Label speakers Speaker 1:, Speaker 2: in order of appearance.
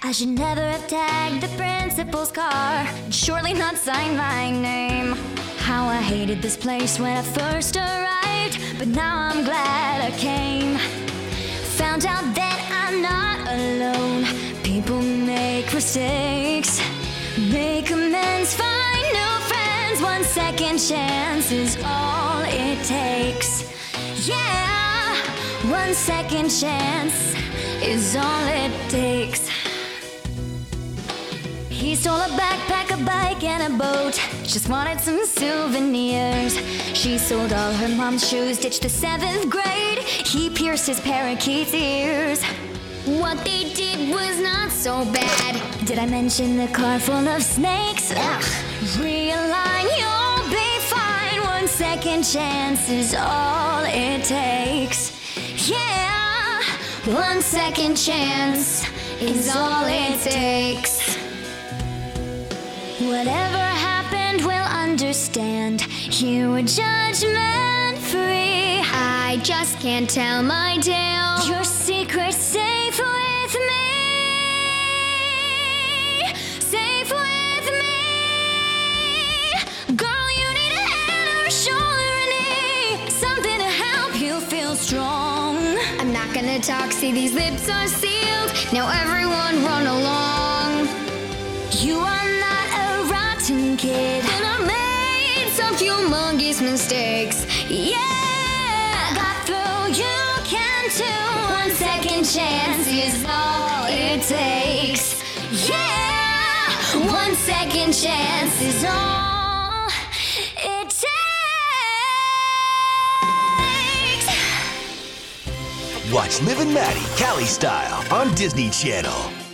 Speaker 1: I should never have tagged the principal's car, surely not signed my name. How I hated this place when I first arrived, but now I'm glad I came. Found out that I'm not alone. People make mistakes, make amends, find new friends. One second chance is all it takes. Yeah, one second chance is all it takes. He stole a backpack, a bike, and a boat. Just wanted some souvenirs. She sold all her mom's shoes, ditched the seventh grade. He pierced his parakeet's ears. What they did was not so bad. Did I mention the car full of snakes? Ugh. Realign, you'll be fine. One second chance is all it takes. Yeah, one second chance is all it takes. Understand. Here we're judgment free.
Speaker 2: I just can't tell my tale.
Speaker 1: Your secret's safe with me. Safe with me. Girl, you need a hand or a shoulder, a. Something to help you feel strong.
Speaker 2: I'm not gonna talk, see these lips are sealed. Now everyone run along.
Speaker 1: You are not a rotten kid.
Speaker 2: Humongous mistakes.
Speaker 1: Yeah, I got through. You can too. One second chance is all it takes. Yeah, one second chance is all it takes.
Speaker 3: Watch Liv and Maddie, Cali style, on Disney Channel.